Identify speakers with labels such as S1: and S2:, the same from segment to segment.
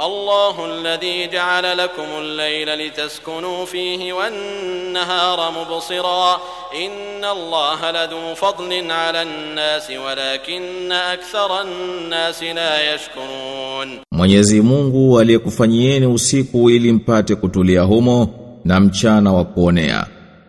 S1: الله الذي جعل لكم الليل لتسكنوا فيه والنهار مبصرا إن الله لذو فضل على الناس ولكن أكثر الناس لا يشكرون
S2: Mwenyezi Mungu aliyekufanyieni usiku ili mpate kutulia humo na mchana wa kuonea.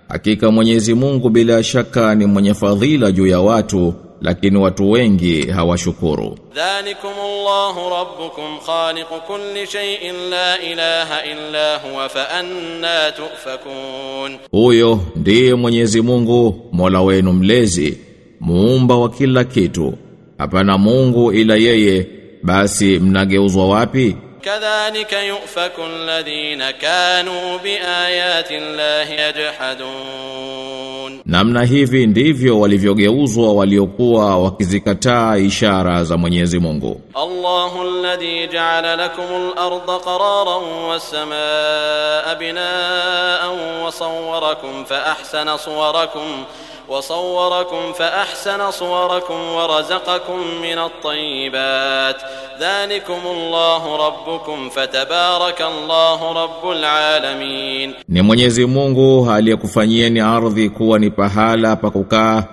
S2: Hakika Mwenyezi Mungu bila shaka ni mwenye fadhila juu ya watu, lakini watu wengi hawashukuru.
S1: Dhalikumullahu rabbukum khaliq kulli shay'in la ilaha illa huwa fa anna tufakun,
S2: huyo ndiye Mwenyezi Mungu Mola wenu mlezi muumba wa kila kitu, hapana Mungu ila yeye, basi mnageuzwa wapi?
S1: كذلك يؤفك الذين كانوا بآيات الله يجحدون
S2: namna hivi ndivyo walivyogeuzwa waliokuwa wakizikataa ishara za Mwenyezi Mungu
S1: Allahu alladhi ja'ala lakumul arda qararan was samaa binaan wa sawwarakum fa ahsana suwarakum وصوركم فأحسن صوركم ورزقكم من الطيبات ذلكم الله ربكم فتبارك الله رب العالمين
S2: Ni Mwenyezi Mungu aliyekufanyieni ardhi kuwa ni pahala pa kukaa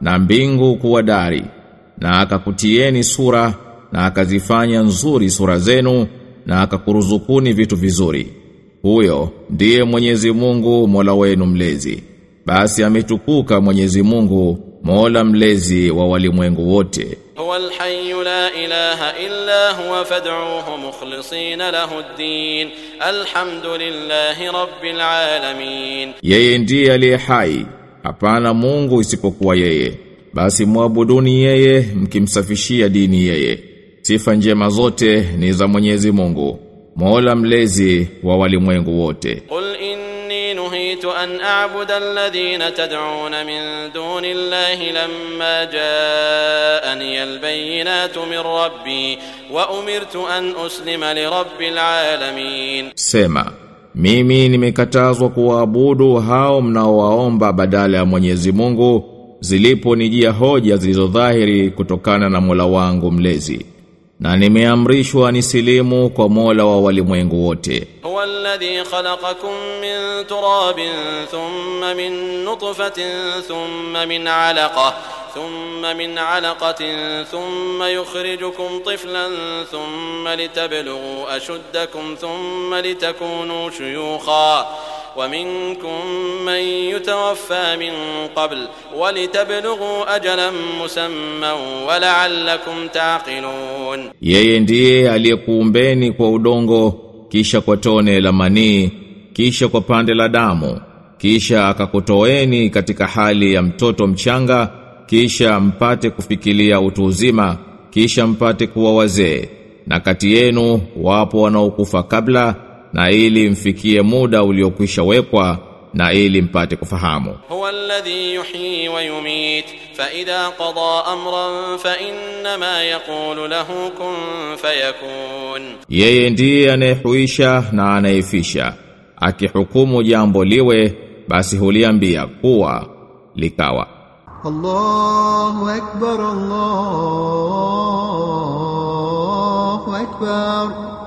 S2: na mbingu kuwa dari na akakutieni sura na akazifanya nzuri sura zenu na akakuruzukuni vitu vizuri. Huyo ndiye Mwenyezi Mungu Mola wenu mlezi. basi ametukuka Mwenyezi Mungu Mola mlezi wa walimwengu wote.
S1: Huwal hayyu la ilaha illa huwa fad'uhu mukhlisina lahu ad-din. Alhamdulillahi rabbil alamin.
S2: Yeye ndiye aliye hai, hapana Mungu isipokuwa yeye. Basi muabuduni yeye mkimsafishia dini yeye. Sifa njema zote ni za Mwenyezi Mungu, Mola mlezi wa walimwengu wote.
S1: Qul in نهيت أن أعبد الذين تدعون من دون الله لما جاءني البينات من ربي وأمرت أن أسلم لرب العالمين
S2: Sema, mimi nimekatazwa kuwaabudu hao mnaowaomba badala ya Mwenyezi Mungu ziliponijia hoja zilizodhahiri kutokana na Mola wangu mlezi. Na nimeamrishwa nisilimu kwa Mola wa walimwengu wote.
S1: هو الذي خلقكم من تراب ثم من نطفة ثم من علقة ثم من علقة ثم يخرجكم طفلا ثم لتبلغوا أشدكم ثم لتكونوا شيوخا ومنكم من يتوفى من قبل ولتبلغوا أجلا مسمى ولعلكم تعقلون
S2: Yeye ndiye aliyekuumbeni kwa udongo, kisha kwa tone la manii, kisha kwa pande la damu, kisha akakutoeni katika hali ya mtoto mchanga, kisha mpate kufikilia utu uzima, kisha mpate kuwa wazee. Na kati yenu wapo wanaokufa kabla na ili mfikie muda uliokwisha wekwa na ili mpate kufahamu.
S1: Huwa alladhi yuhyi wa yumit fa idha qada amran fa inna ma yaqulu lahu kun fayakun,
S2: yeye ndiye anayehuisha na anayefisha, akihukumu jambo liwe, basi huliambia kuwa likawa.
S3: Allahu akbar, Allahu akbar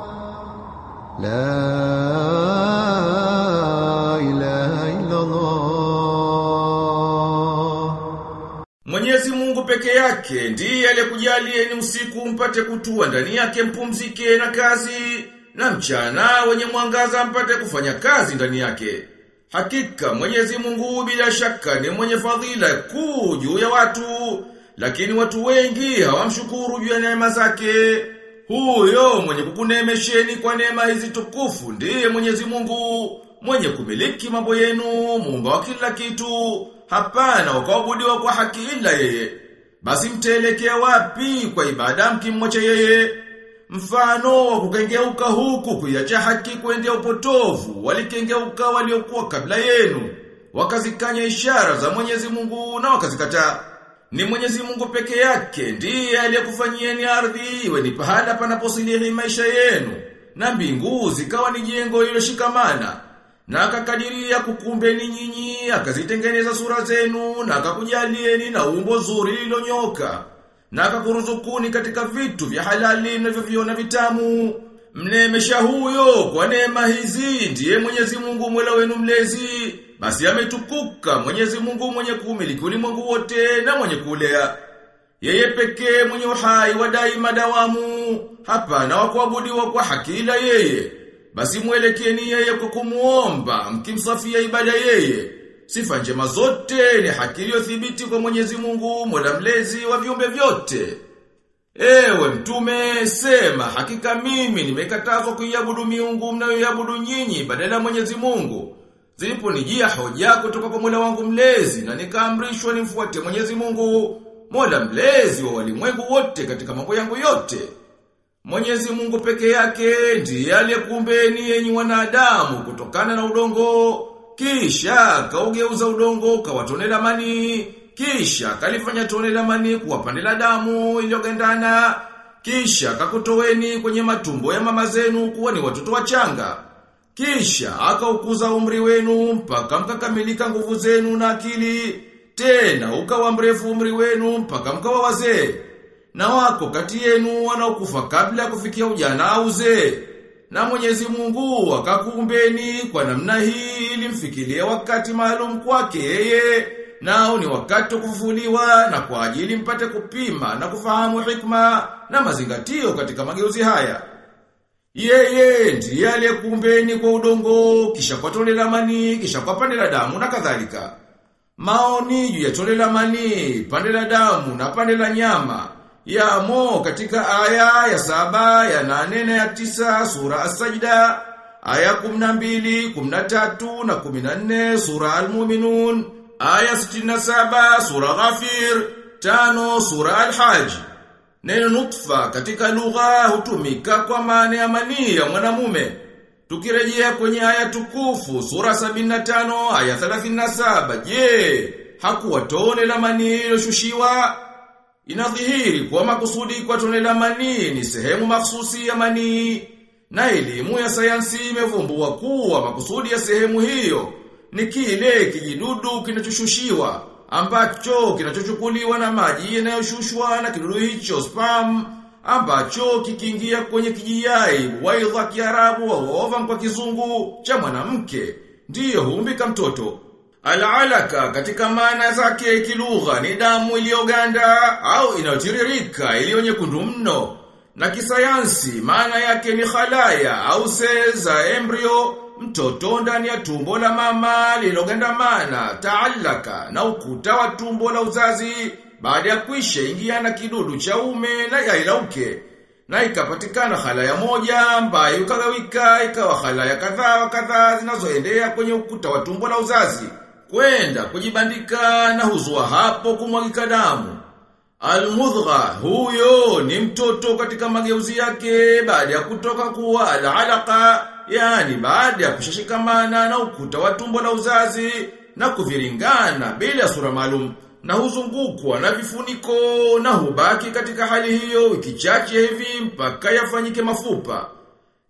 S3: la.
S4: Mwenyezi Mungu peke yake ndiye aliyekujalieni usiku mpate kutua ndani yake mpumzike na kazi na mchana wenye mwangaza mpate kufanya kazi ndani yake. Hakika Mwenyezi Mungu bila shaka ni mwenye fadhila kuu juu ya watu, lakini watu wengi hawamshukuru juu ya neema zake. Huyo mwenye kukunemesheni kwa neema hizi tukufu ndiye Mwenyezi Mungu, mwenye kumiliki mambo yenu, muumba wa kila kitu, hapana ukaabudiwa kwa haki ila yeye. Basi mtaelekea wapi kwa ibada mkimwacha yeye? Mfano wa kukengeuka huku kuiacha haki kuendea upotovu, walikengeuka waliokuwa kabla yenu, wakazikanya ishara za Mwenyezi Mungu na wakazikataa. Ni Mwenyezi Mungu peke yake ndiye aliyekufanyieni ardhi iwe ni pahala panaposilihi maisha yenu, na mbingu zikawa ni jengo lililoshikamana. Na akakadiria kukumbeni nyinyi, akazitengeneza sura zenu, na akakujalieni na umbo zuri lilonyoka Na akakuruzukuni katika vitu vya halali mnavyoviona vitamu.
S2: Mnemesha huyo kwa neema hizi ndiye Mwenyezi Mungu mwela wenu mlezi. Basi ametukuka Mwenyezi Mungu mwenye kuumiliki ulimwengu wote na mwenye kulea. Yeye pekee mwenye uhai wa daima dawamu, hapana wa kuabudiwa kwa haki ila yeye. Basi mwelekeni yeye kwa kumuomba, mkimsafia ibada yeye. Sifa njema zote ni haki iliyothibiti kwa Mwenyezi Mungu, Mola mlezi wa viumbe vyote. Ewe mtume, sema hakika mimi nimekatazwa kuiabudu miungu mnayoiabudu nyinyi badala ya Mwenyezi Mungu. Ziliponijia hoja kutoka kwa Mola wangu mlezi na nikaamrishwa nimfuate Mwenyezi Mungu, Mola mlezi wa walimwengu wote katika mambo yangu yote. Mwenyezi Mungu peke yake ndiye aliyekumbeni enyi wanadamu kutokana na udongo, kisha kaugeuza udongo kawatonela mani, kisha kalifanya tonela mani kuwapandela pande la damu iliyogandana, kisha kakutoweni kwenye matumbo ya mama zenu kuwa ni watoto wachanga. Kisha akaukuza umri wenu mpaka mkakamilika nguvu zenu na akili, tena ukawa mrefu umri wenu mpaka mkawa wazee. Na wako kati yenu wanaokufa kabla ya kufikia ujana au uzee. Na Mwenyezi Mungu akakuumbeni kwa namna hii ili mfikirie wakati maalum kwake yeye. Nao ni wakati wa kufufuliwa na kwa ajili mpate kupima na kufahamu hikma na mazingatio katika mageuzi haya. Yeye ndiye aliyekuumbeni kwa udongo, kisha kwa tone la mani, kisha kwa pande la damu na kadhalika. Maoni juu ya tone la mani, pande la damu na pande la nyama yamo katika aya ya saba, ya nane na ya tisa sura As-Sajda, aya 12, 13 na 14 sura Al-Mu'minun, aya 67 sura Ghafir, tano sura Al-Hajj. Neno nutfa katika lugha hutumika kwa maana ya manii ya mwanamume. Tukirejea kwenye aya tukufu sura 75 aya 37, je, hakuwa tone la manii iliyoshushiwa? Inadhihiri kwa makusudi kwa tone la manii ni sehemu mahsusi ya manii. Na elimu ya sayansi imevumbua kuwa makusudi ya sehemu hiyo ni kile kijidudu kinachoshushiwa ambacho kinachochukuliwa na maji yanayoshushwa na kidudu hicho spam ambacho kikiingia kwenye kijiyai waidha kiarabu au ovam kwa kizungu cha mwanamke ndiyo huumbika mtoto. Al-alaka katika maana zake kilugha ni damu iliyoganda au inayotiririka iliyonyekundu mno. Na kisayansi maana yake ni halaya au seza embryo mtoto ndani ya tumbo la mama lilogandamana taallaka na ukuta wa tumbo la uzazi baada ya kuisha ingia na kidudu cha ume na yai la uke. Na ikapatikana halaya moja ambayo ukagawika ikawa halaya kadhaa wa kadhaa zinazoendea kwenye ukuta wa tumbo la uzazi. Kwenda kujibandika na huzua hapo kumwagika damu Al-mudgha huyo ni mtoto katika mageuzi yake baada ya kutoka kuwa al-alaqa yani baada ya kushashikamana na ukuta wa tumbo la uzazi na kuviringana bila sura maalum na huzungukwa na vifuniko na hubaki katika hali hiyo wiki chache hivi mpaka yafanyike mafupa.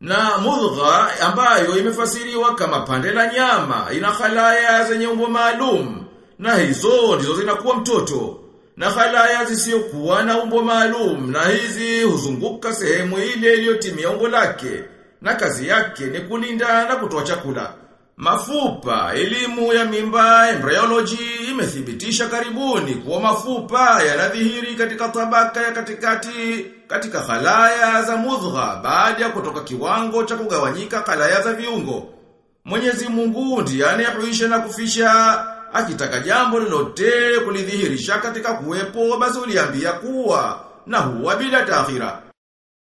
S2: Na mudgha ambayo imefasiriwa kama pande la nyama ina halaya zenye umbo maalum na hizo ndizo zinakuwa mtoto. Na halaya zisiyokuwa na umbo maalum na hizi huzunguka sehemu ile iliyotimia umbo lake na kazi yake ni kulinda na kutoa chakula. Mafupa, elimu ya mimba, embryology imethibitisha karibuni kuwa mafupa yanadhihiri katika tabaka ya katikati katika khalaya za mudgha baada ya kutoka kiwango cha kugawanyika khalaya za viungo. Mwenyezi Mungu ndiye anayehuisha na kufisha, akitaka jambo lolote kulidhihirisha katika kuwepo basi uliambia kuwa na huwa bila taakhira.